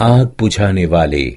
आग बुझाने वाले।